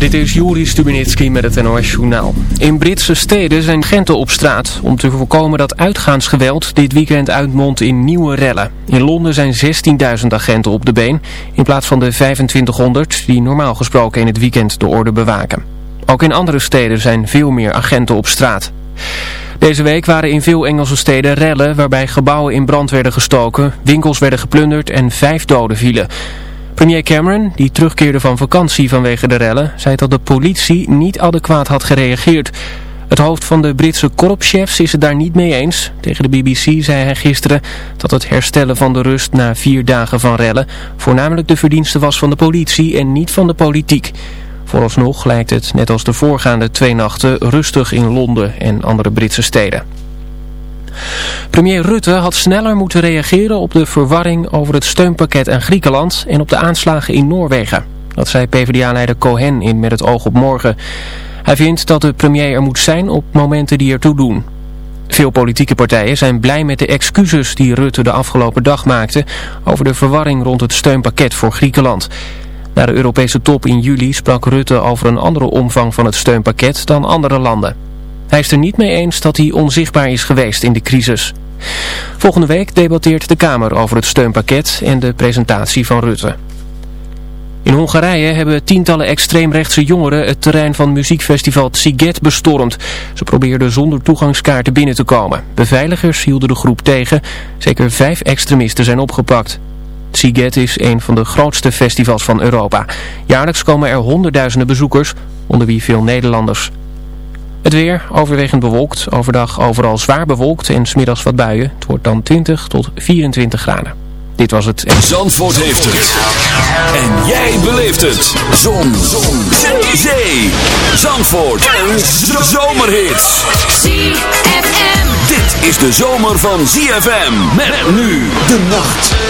Dit is Juri Stubenitski met het NOS-journaal. In Britse steden zijn agenten op straat om te voorkomen dat uitgaansgeweld dit weekend uitmondt in nieuwe rellen. In Londen zijn 16.000 agenten op de been in plaats van de 2500 die normaal gesproken in het weekend de orde bewaken. Ook in andere steden zijn veel meer agenten op straat. Deze week waren in veel Engelse steden rellen waarbij gebouwen in brand werden gestoken, winkels werden geplunderd en vijf doden vielen. Premier Cameron, die terugkeerde van vakantie vanwege de rellen, zei dat de politie niet adequaat had gereageerd. Het hoofd van de Britse korpschefs is het daar niet mee eens. Tegen de BBC zei hij gisteren dat het herstellen van de rust na vier dagen van rellen voornamelijk de verdienste was van de politie en niet van de politiek. Vooralsnog lijkt het, net als de voorgaande twee nachten, rustig in Londen en andere Britse steden. Premier Rutte had sneller moeten reageren op de verwarring over het steunpakket aan Griekenland en op de aanslagen in Noorwegen. Dat zei PvdA-leider Cohen in Met het oog op morgen. Hij vindt dat de premier er moet zijn op momenten die ertoe doen. Veel politieke partijen zijn blij met de excuses die Rutte de afgelopen dag maakte over de verwarring rond het steunpakket voor Griekenland. Na de Europese top in juli sprak Rutte over een andere omvang van het steunpakket dan andere landen. Hij is er niet mee eens dat hij onzichtbaar is geweest in de crisis. Volgende week debatteert de Kamer over het steunpakket en de presentatie van Rutte. In Hongarije hebben tientallen extreemrechtse jongeren het terrein van muziekfestival Tsiget bestormd. Ze probeerden zonder toegangskaarten binnen te komen. Beveiligers hielden de groep tegen. Zeker vijf extremisten zijn opgepakt. Tsiget is een van de grootste festivals van Europa. Jaarlijks komen er honderdduizenden bezoekers, onder wie veel Nederlanders. Het weer overwegend bewolkt, overdag overal zwaar bewolkt en smiddags wat buien. Het wordt dan 20 tot 24 graden. Dit was het. Zandvoort heeft het. En jij beleeft het. Zon. Zon. Zee. Zandvoort. En zomerhits. ZFM. Dit is de zomer van ZFM. Met nu de nacht.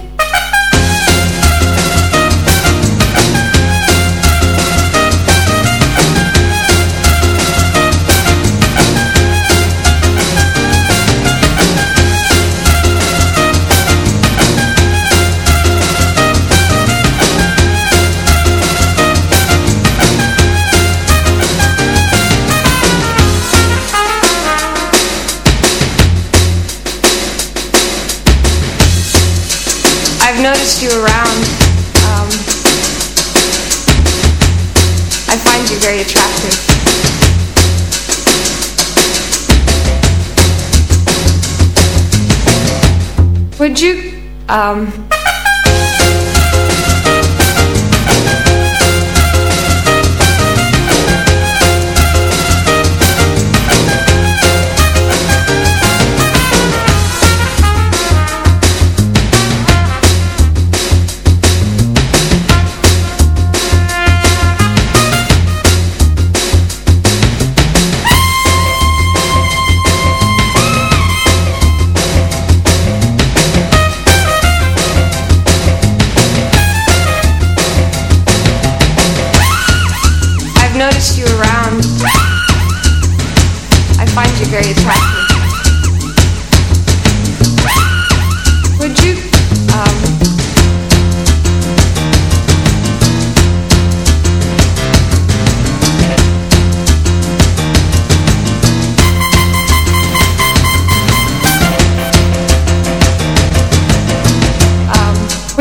Would you um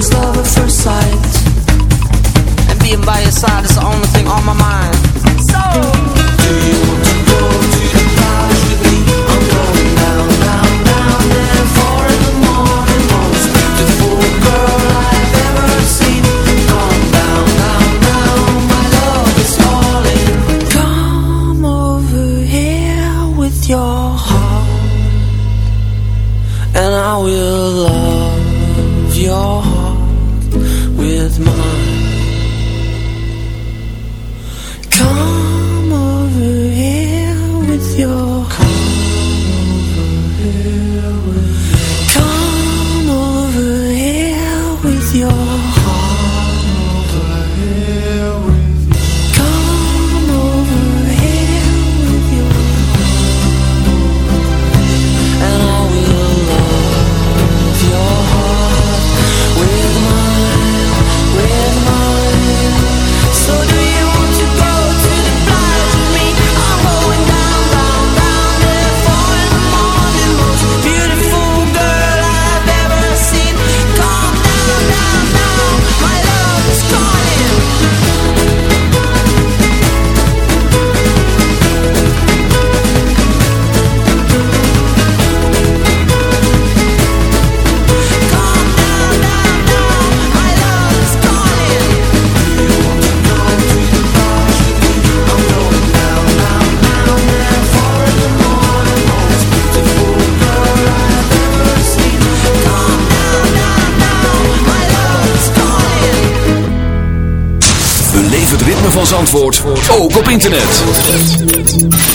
It's love at first sight. And being by your side is the only thing on my mind. So, do you internet.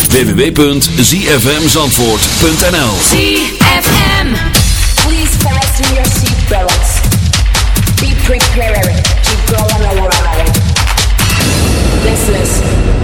www.zfmzandvoort.nl ZFM Please fasten your seat, seatbelts. Be prepared to go on a ride. This.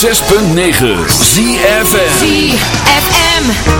106.9 ZFM ZFM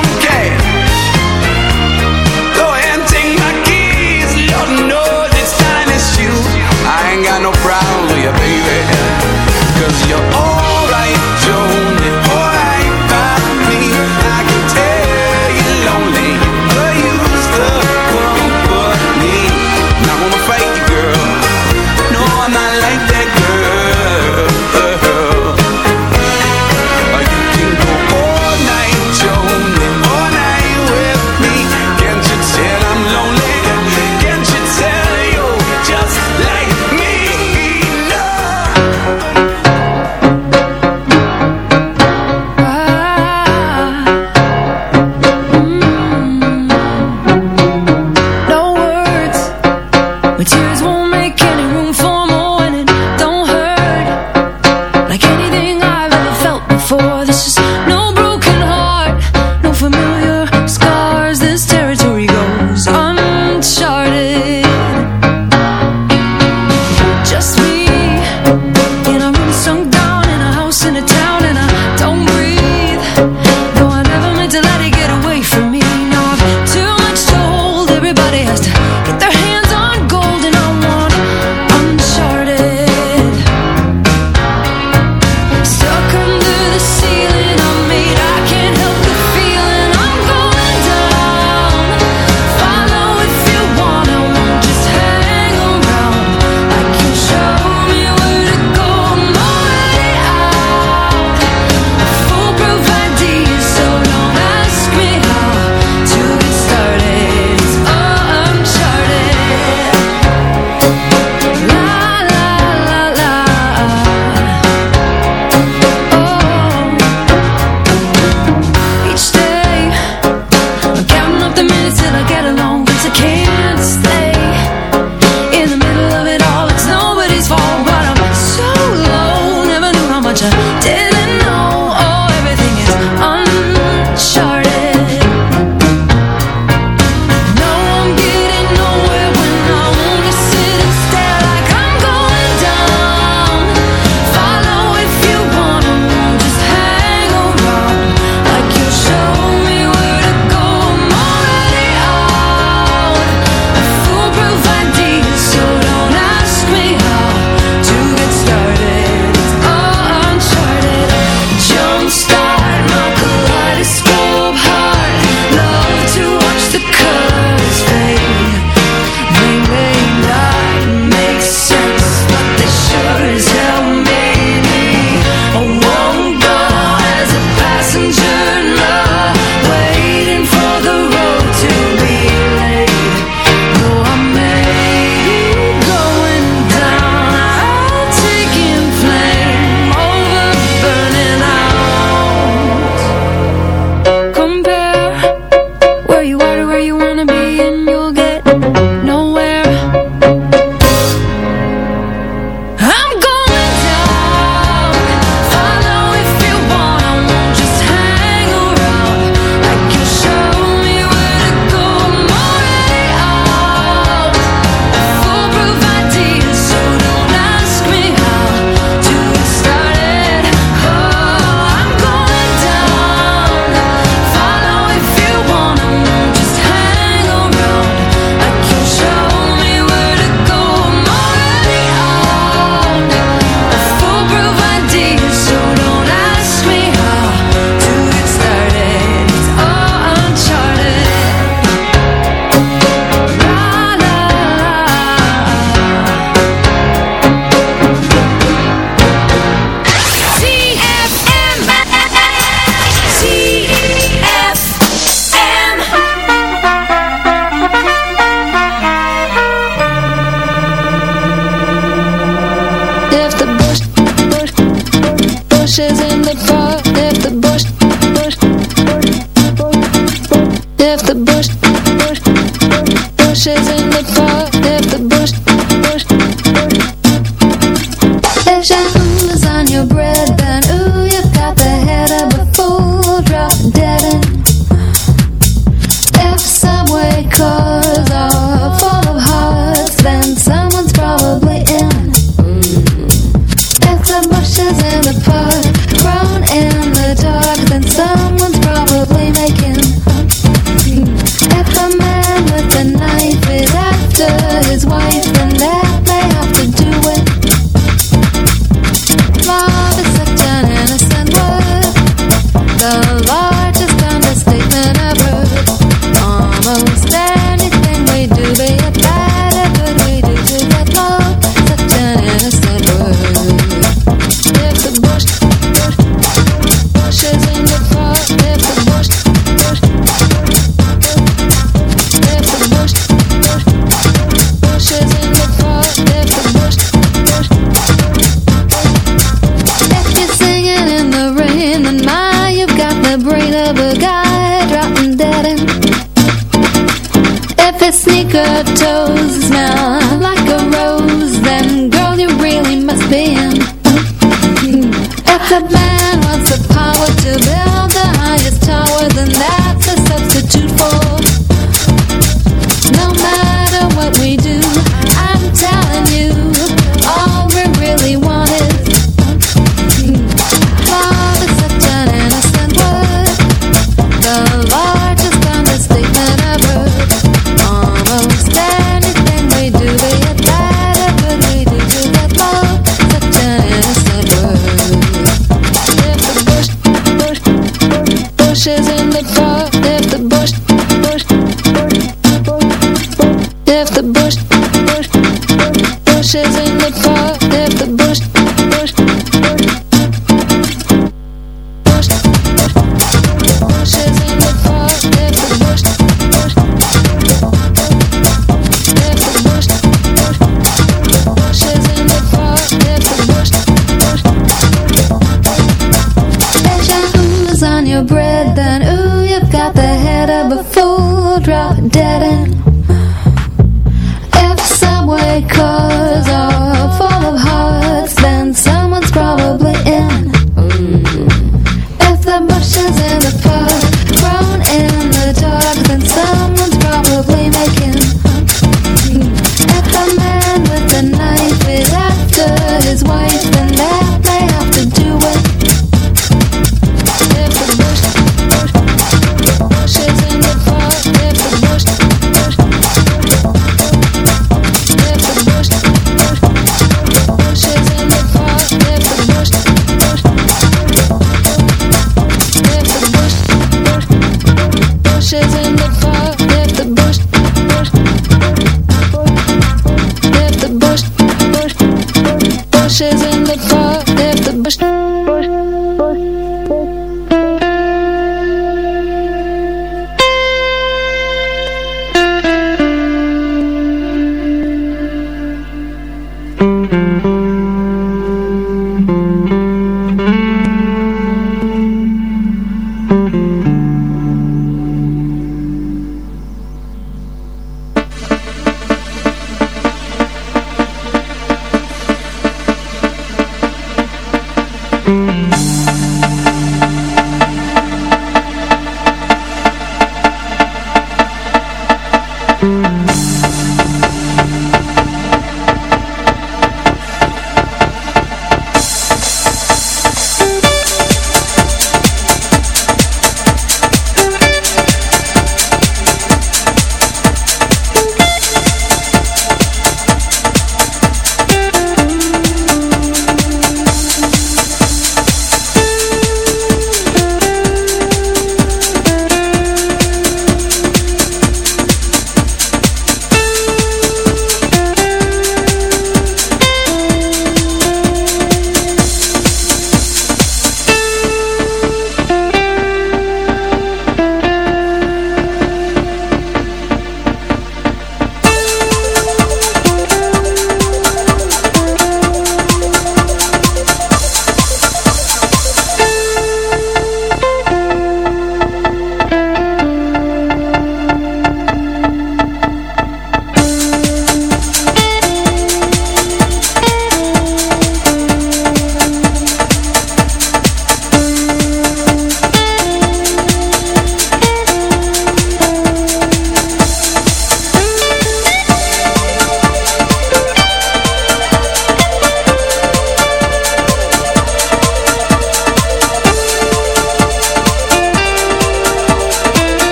Cause you're all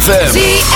ZFM.